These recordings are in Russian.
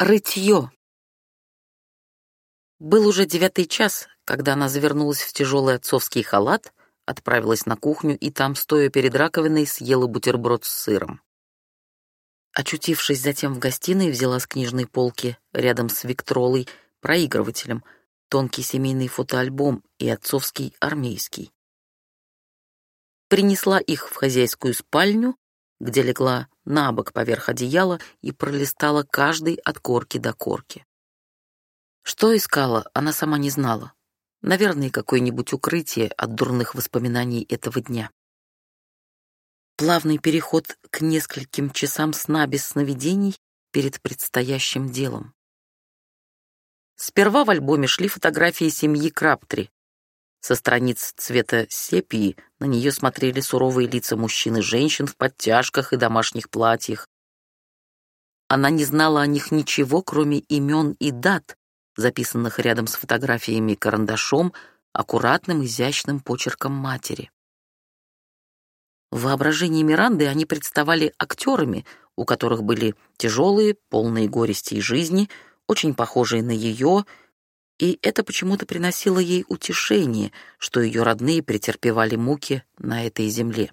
Рытье. Был уже девятый час, когда она завернулась в тяжелый отцовский халат, отправилась на кухню и там, стоя перед раковиной, съела бутерброд с сыром. Очутившись затем в гостиной, взяла с книжной полки рядом с Виктролой проигрывателем тонкий семейный фотоальбом и отцовский армейский. Принесла их в хозяйскую спальню, где легла на бок поверх одеяла и пролистала каждый от корки до корки. Что искала, она сама не знала. Наверное, какое-нибудь укрытие от дурных воспоминаний этого дня. Плавный переход к нескольким часам сна без сновидений перед предстоящим делом. Сперва в альбоме шли фотографии семьи Краптри, со страниц цвета сепии на нее смотрели суровые лица мужчин и женщин в подтяжках и домашних платьях. Она не знала о них ничего, кроме имен и дат, записанных рядом с фотографиями карандашом, аккуратным, изящным почерком матери. В воображении Миранды они представали актерами, у которых были тяжелые, полные горести и жизни, очень похожие на ее, и это почему-то приносило ей утешение, что ее родные претерпевали муки на этой земле.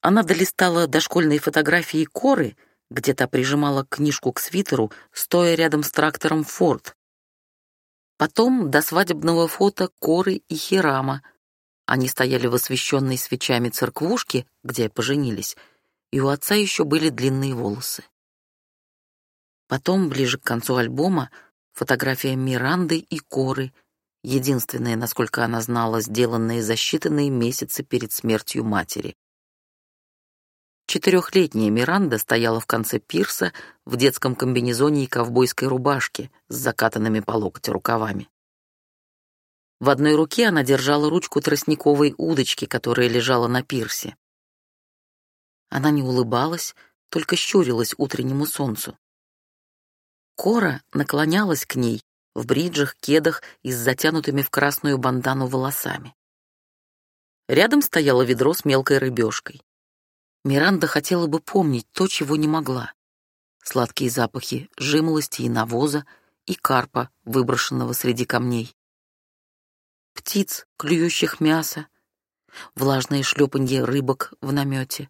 Она долистала дошкольные фотографии Коры, где та прижимала книжку к свитеру, стоя рядом с трактором «Форд». Потом до свадебного фото Коры и Хирама. Они стояли в освещенной свечами церквушке, где поженились, и у отца еще были длинные волосы. Потом, ближе к концу альбома, Фотография Миранды и Коры, единственная, насколько она знала, сделанная за считанные месяцы перед смертью матери. Четырехлетняя Миранда стояла в конце пирса в детском комбинезоне и ковбойской рубашке с закатанными по локоть рукавами. В одной руке она держала ручку тростниковой удочки, которая лежала на пирсе. Она не улыбалась, только щурилась утреннему солнцу. Кора наклонялась к ней в бриджах, кедах и с затянутыми в красную бандану волосами. Рядом стояло ведро с мелкой рыбешкой. Миранда хотела бы помнить то, чего не могла. Сладкие запахи жимолости и навоза и карпа, выброшенного среди камней. Птиц, клюющих мясо, влажное шлепанье рыбок в намете,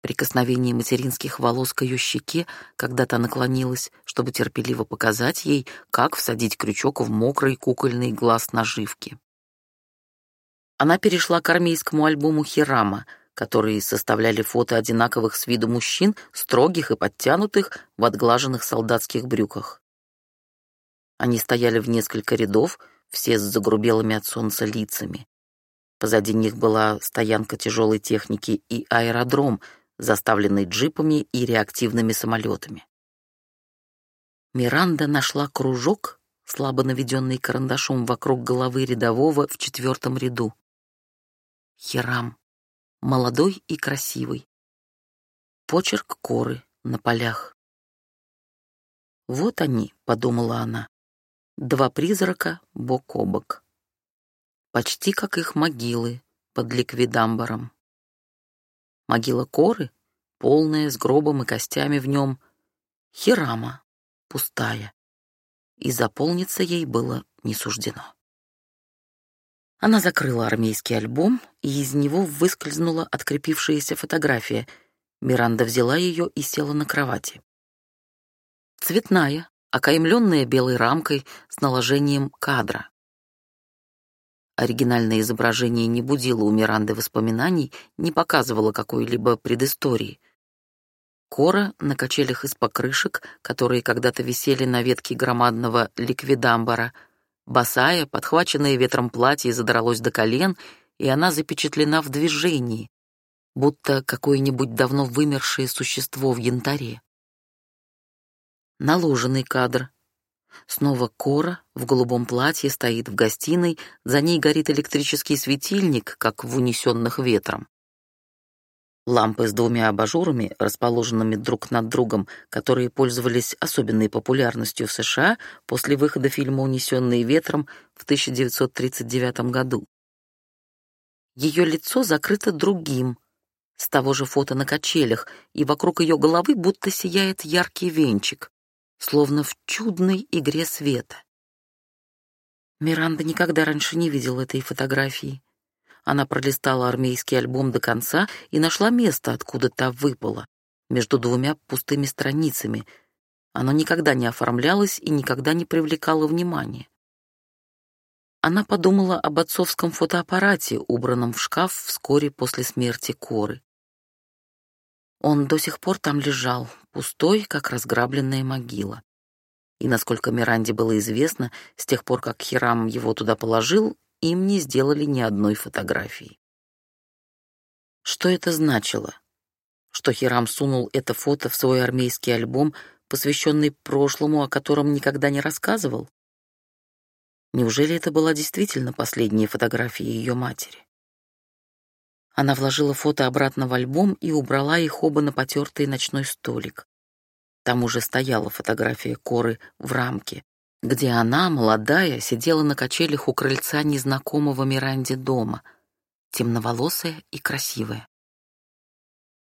Прикосновение материнских волос к ее щеке, когда та наклонилась, чтобы терпеливо показать ей, как всадить крючок в мокрый кукольный глаз наживки. Она перешла к армейскому альбому Хирама, которые составляли фото одинаковых с виду мужчин, строгих и подтянутых, в отглаженных солдатских брюках. Они стояли в несколько рядов, все с загрубелыми от солнца лицами. Позади них была стоянка тяжелой техники и аэродром — заставленный джипами и реактивными самолетами. Миранда нашла кружок, слабо наведенный карандашом вокруг головы рядового в четвертом ряду. Херам, молодой и красивый. Почерк коры на полях. «Вот они», — подумала она, — «два призрака бок о бок. Почти как их могилы под ликвидамбаром». Могила Коры, полная, с гробом и костями в нем. Хирама, пустая. И заполниться ей было не суждено. Она закрыла армейский альбом, и из него выскользнула открепившаяся фотография. Миранда взяла ее и села на кровати. Цветная, окаймленная белой рамкой с наложением кадра. Оригинальное изображение не будило у Миранды воспоминаний, не показывало какой-либо предыстории. Кора на качелях из покрышек, которые когда-то висели на ветке громадного ликвидамбара, босая, подхваченная ветром платье задралось до колен, и она запечатлена в движении, будто какое-нибудь давно вымершее существо в янтаре. Наложенный кадр, Снова Кора в голубом платье стоит в гостиной, за ней горит электрический светильник, как в унесенных ветром. Лампы с двумя абажурами, расположенными друг над другом, которые пользовались особенной популярностью в США после выхода фильма «Унесенные ветром» в 1939 году. Ее лицо закрыто другим, с того же фото на качелях, и вокруг ее головы будто сияет яркий венчик. Словно в чудной игре света. Миранда никогда раньше не видела этой фотографии. Она пролистала армейский альбом до конца и нашла место, откуда та выпала, между двумя пустыми страницами. Оно никогда не оформлялось и никогда не привлекало внимания. Она подумала об отцовском фотоаппарате, убранном в шкаф вскоре после смерти Коры. Он до сих пор там лежал, пустой, как разграбленная могила. И, насколько Миранде было известно, с тех пор, как Хирам его туда положил, им не сделали ни одной фотографии. Что это значило? Что Хирам сунул это фото в свой армейский альбом, посвященный прошлому, о котором никогда не рассказывал? Неужели это была действительно последняя фотография ее матери? Она вложила фото обратно в альбом и убрала их оба на потертый ночной столик. Там уже стояла фотография Коры в рамке, где она, молодая, сидела на качелях у крыльца незнакомого Миранде дома, темноволосая и красивая.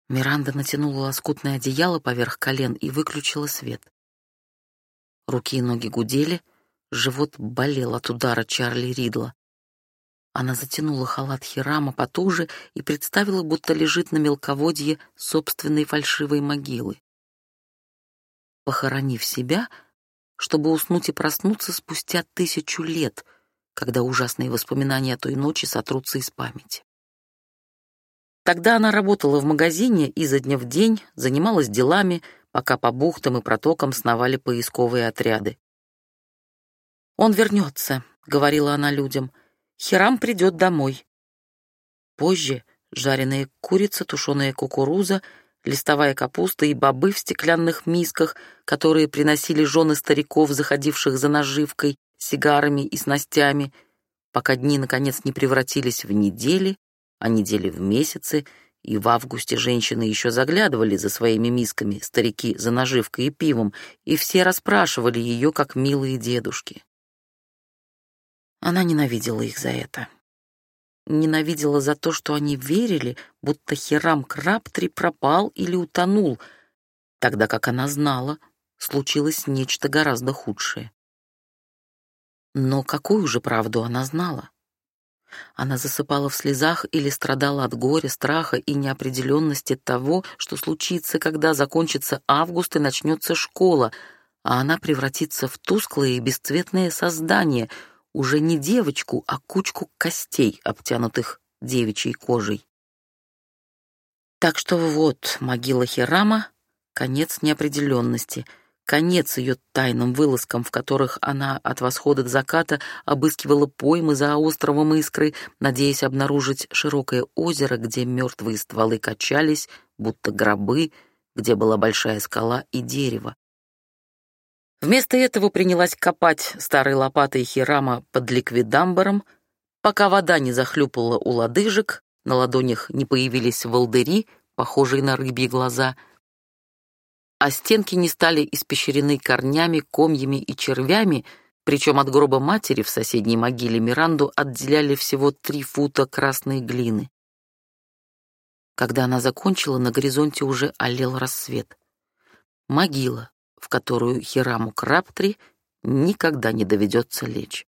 Миранда натянула лоскутное одеяло поверх колен и выключила свет. Руки и ноги гудели, живот болел от удара Чарли Ридла. Она затянула халат Хирама потуже и представила, будто лежит на мелководье собственной фальшивой могилы. Похоронив себя — чтобы уснуть и проснуться спустя тысячу лет, когда ужасные воспоминания о той ночи сотрутся из памяти. Тогда она работала в магазине изо дня в день, занималась делами, пока по бухтам и протокам сновали поисковые отряды. «Он вернется», — говорила она людям. «Хирам придет домой». Позже жареная курица, тушеная кукуруза — листовая капуста и бобы в стеклянных мисках, которые приносили жены стариков, заходивших за наживкой, сигарами и снастями, пока дни, наконец, не превратились в недели, а недели в месяцы, и в августе женщины еще заглядывали за своими мисками, старики за наживкой и пивом, и все расспрашивали ее, как милые дедушки. Она ненавидела их за это ненавидела за то, что они верили, будто Хирам Краптри пропал или утонул, тогда как она знала, случилось нечто гораздо худшее. Но какую же правду она знала? Она засыпала в слезах или страдала от горя, страха и неопределенности того, что случится, когда закончится август и начнется школа, а она превратится в тусклое и бесцветное создание — уже не девочку, а кучку костей, обтянутых девичьей кожей. Так что вот могила Хирама — конец неопределенности, конец ее тайным вылазкам, в которых она от восхода до заката обыскивала поймы за островом Искры, надеясь обнаружить широкое озеро, где мертвые стволы качались, будто гробы, где была большая скала и дерево. Вместо этого принялась копать старой лопатой Хирама под ликвидамбаром, пока вода не захлюпала у лодыжек, на ладонях не появились волдыри, похожие на рыбьи глаза, а стенки не стали испещрены корнями, комьями и червями, причем от гроба матери в соседней могиле Миранду отделяли всего три фута красной глины. Когда она закончила, на горизонте уже олел рассвет. Могила, в которую Хираму Краптри никогда не доведется лечь.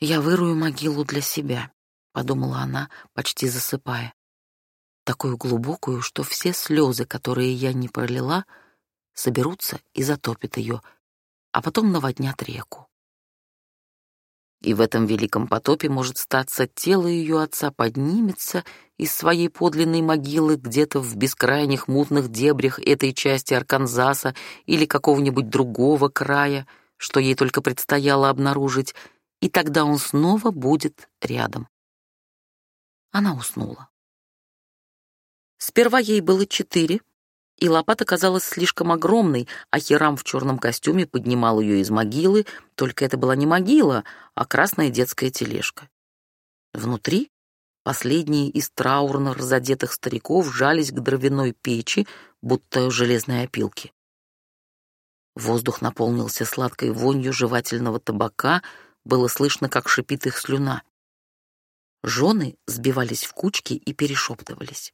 «Я вырую могилу для себя», — подумала она, почти засыпая. «Такую глубокую, что все слезы, которые я не пролила, соберутся и затопят ее, а потом наводнят реку и в этом великом потопе, может статься, тело ее отца поднимется из своей подлинной могилы где-то в бескрайних мутных дебрях этой части Арканзаса или какого-нибудь другого края, что ей только предстояло обнаружить, и тогда он снова будет рядом. Она уснула. Сперва ей было четыре, и лопата казалась слишком огромной, а Хирам в черном костюме поднимал ее из могилы, только это была не могила, а красная детская тележка. Внутри последние из траурно разодетых стариков жались к дровяной печи, будто железные опилки. Воздух наполнился сладкой вонью жевательного табака, было слышно, как шипит их слюна. Жены сбивались в кучки и перешептывались.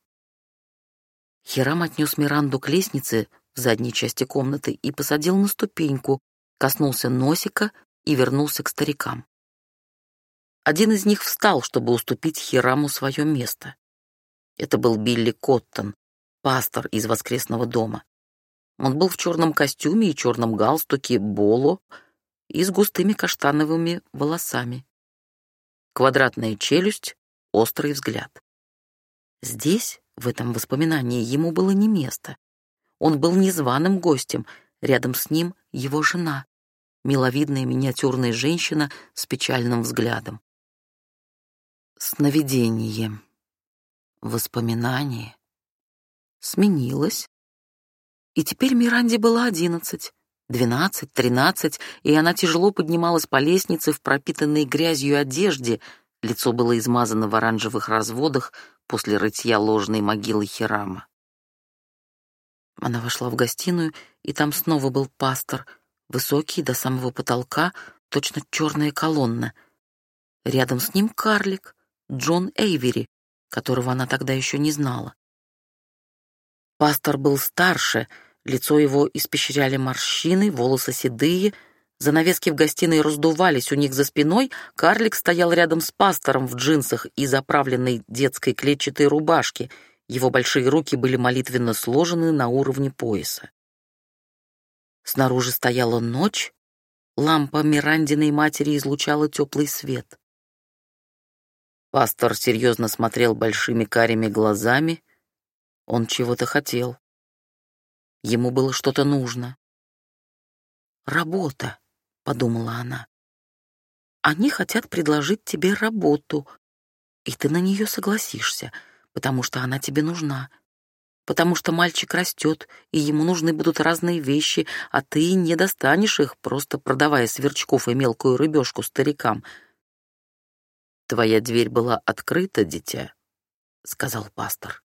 Хирам отнес Миранду к лестнице, в задней части комнаты и посадил на ступеньку, коснулся носика и вернулся к старикам. Один из них встал, чтобы уступить Хираму свое место. Это был Билли Коттон, пастор из воскресного дома. Он был в черном костюме и черном галстуке боло и с густыми каштановыми волосами. Квадратная челюсть, острый взгляд. Здесь, в этом воспоминании, ему было не место. Он был незваным гостем, рядом с ним его жена, миловидная миниатюрная женщина с печальным взглядом. Сновидение, воспоминание сменилось, и теперь Миранде было одиннадцать, двенадцать, тринадцать, и она тяжело поднималась по лестнице в пропитанной грязью одежде, лицо было измазано в оранжевых разводах после рытья ложной могилы Хирама. Она вошла в гостиную, и там снова был пастор, высокий до самого потолка, точно черная колонна. Рядом с ним карлик, Джон Эйвери, которого она тогда еще не знала. Пастор был старше, лицо его испещряли морщины, волосы седые, занавески в гостиной раздувались у них за спиной, карлик стоял рядом с пастором в джинсах и заправленной детской клетчатой рубашке — его большие руки были молитвенно сложены на уровне пояса. Снаружи стояла ночь, лампа Мирандиной матери излучала теплый свет. Пастор серьезно смотрел большими карими глазами. Он чего-то хотел. Ему было что-то нужно. «Работа», — подумала она. «Они хотят предложить тебе работу, и ты на нее согласишься потому что она тебе нужна. Потому что мальчик растет, и ему нужны будут разные вещи, а ты не достанешь их, просто продавая сверчков и мелкую рыбешку старикам. «Твоя дверь была открыта, дитя», — сказал пастор.